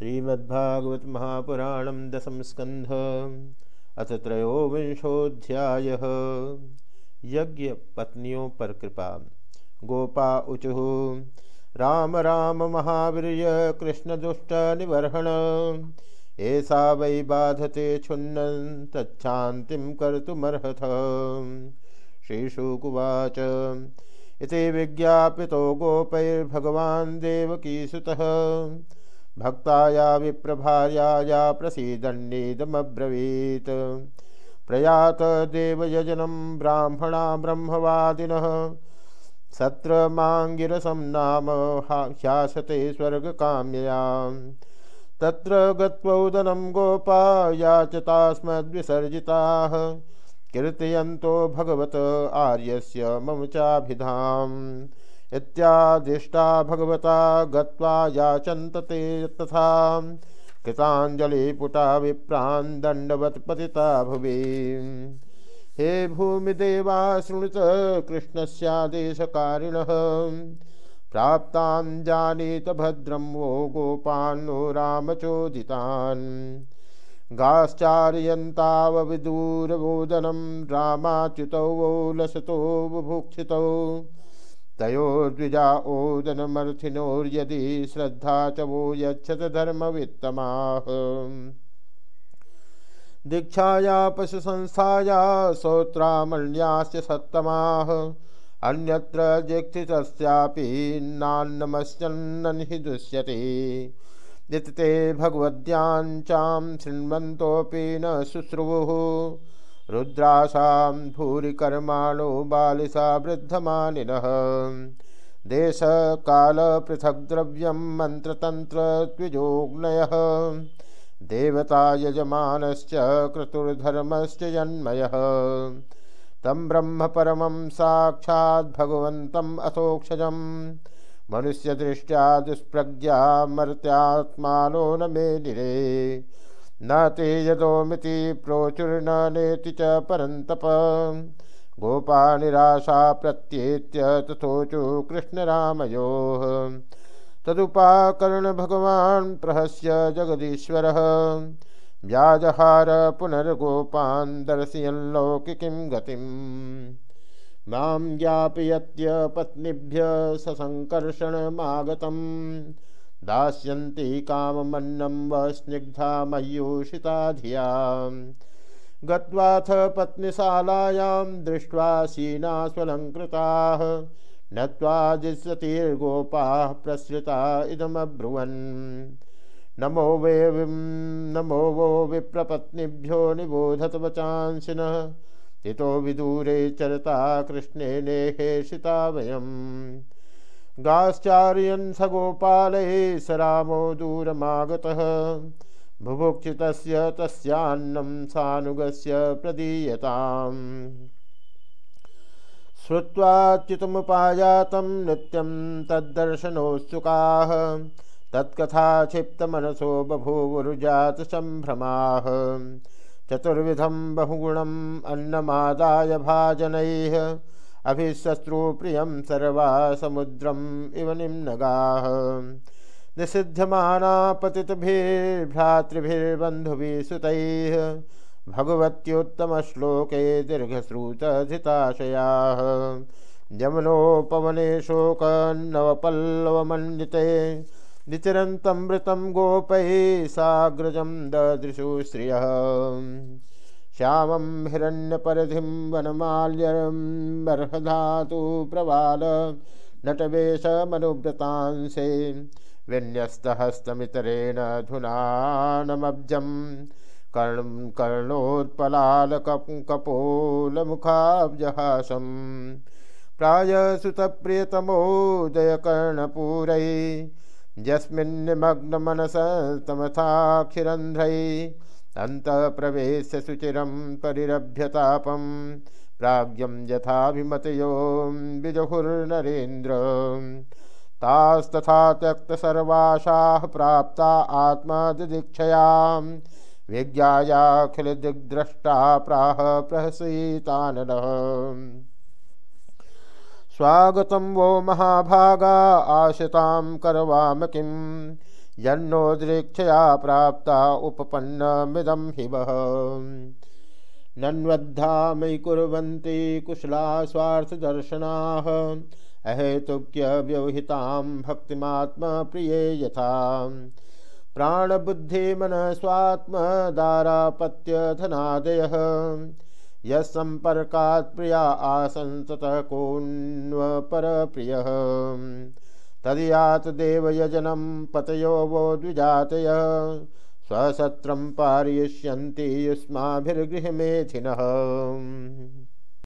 श्रीमद्भागवत महापुराण दशम स्कंध अथ त्रयोविंशोध्याय यज्ञ पत्नियों पर कृपा। गोपा उचु, राम राम महावीर कृष्ण दुष्ट निवर्हण। ऐसा वै बाधते छुन्न तच्छान्तिं कर्तुमर्हथ। श्रीशुकुवाच, इति विज्ञापितो गोपैर्भगवान् देवकीसुतः। भक्ताया विप्रभार्याया प्रसीदन्नीदमब्रवीत्। प्रयात देवयजनं ब्राह्मणा ब्रह्मवादिनः। सत्रमाङ्गिरसं नाम ह्यासते स्वर्गकाम्ययां तत्र गत्वौदनं गोपा याचतास्मद्विसर्जिताः कीर्तयन्तो भगवत आर्यस्य मम चाभिधाम्। इत्यादिष्टा भगवता गत्वा याचन्त ते तथा। कृताञ्जलिपुटा विप्रान् दण्डवत् पतिता भुवि हे भूमिदेवा शृणुत कृष्णस्यादेशकारिणः। प्राप्तान् जानीत भद्रं वो गोपान्नो रामचोदितान्। गाश्चार्यन्तावविदूरवोदनं रामाच्युतौ वो लसतो बुभुक्षितौ। तयोर्द्विजा ओदनमर्थिनोर्यदि श्रद्धा च वो यच्छत धर्मवित्तमाः। दीक्षाया पशुसंस्थाया श्रोत्रामण्यास्य सत्तमाः। अन्यत्र दीक्षितस्यापि नान्नमश्चन्न हि दुष्यते नित्ते भगवद्याञ्चां शृण्वन्तोऽपि न शुश्रुवुः। रुद्रासां भूरिकर्माणो बालिसा वृद्धमानिनः। देशकालपृथग्द्रव्यं मन्त्रतन्त्रद्विजोग्नयः देवता यजमानश्च क्रतुर्धर्मश्च जन्मयः। तं ब्रह्म परमं साक्षाद्भगवन्तम् अथोक्षजं मनुष्यदृष्ट्या दुष्प्रज्ञा मर्त्यात्मानो न मे निरे न ते यदोमिति प्रोचुर्न नेति च परन्तप। गोपा निराशा प्रत्येत्य तथोचु कृष्णरामयोः। तदुपाकर्ण भगवान् प्रहस्य जगदीश्वरः। व्याजहार पुनर्गोपान् दर्शयल्लौकिकीं गतिम्। माँ ज्ञापयत्य पत्नीभ्य ससङ्कर्षणमागतम्। दास्यन्ति काममन्नं व स्निग्धा मयूषिता धिया। गत्वाथ पत्नीशालायां दृष्ट्वा शीना स्वलङ्कृताः, नत्वा जिस्वतीर्गोपाः प्रसृता इदमब्रुवन्। नमो वे नमो वो विप्रपत्नीभ्यो निबोधत वचांसिनः, तितो विदूरे चरता कृष्णे नेहेषिता वयम्। गाश्चार्यन् स गोपालये स रामो दूरमागतः। बुभुक्षितस्य तस्यान्नं सानुगस्य प्रदीयताम्। श्रुत्वाच्युतमुपायातं नित्यं तद्दर्शनोत्सुकाः तत्कथा क्षिप्तमनसो बभूवुर्जातसम्भ्रमाः चतुर्विधं बहुगुणम् अन्नमादाय भाजनैः अभिशत्रुप्रियं सर्वा समुद्रम् इव निम्नगाः। निषिध्यमाना पतितभिर्भ्रातृभिर्बन्धुभिः सुतैः भगवत्युत्तमश्लोके दीर्घश्रुतधिताशयाः। यमुनोपवने शोकन्नवपल्लवमण्डिते विचरन्तमृतं गोपैः साग्रजं ददृशु श्रियः। श्यामं हिरण्यपरधिं वनमाल्यर्हधातु प्रवाल नटवेशमनुव्रतांसे विन्यस्तहस्तमितरेण धुनानमब्जं कर्णं कर्णोत्पलालकपोलमुखाब्जहासं प्रायसुतप्रियतमोदयकर्णपूरै यस्मिन्निमग्नमनसतमथाखिरन्ध्रै अन्तःप्रवेश्य शुचिरं परिरभ्यतापं प्राज्ञं यथाभिमतयो विजहुर्नरेन्द्र। तास्तथा त्यक्तसर्वाशाः प्राप्ता आत्मादिदीक्षयां विज्ञायाखिलदिग्द्रष्टा प्राह प्रहसीताननः स्वागतं वो महाभागा आशितां करवाम किम् यन्नोद्रेक्षया प्राप्ता उपपन्नमिदं हिमः नन्वद्धा मयि कुर्वन्ति कुशला स्वार्थदर्शनाः। अहेतुक्यव्यवहितां भक्तिमात्मप्रिये यथा। प्राणबुद्धिमन स्वात्मदारापत्यधनादयः यस्सम्पर्कात् प्रिया आसन् ततः कोऽन्वपरप्रियः तदयात देवयजनम पतयो वो द्विजातय स्वसत्रं पारयिष्यन्ति युष्माभिर्गृहमेथिनः।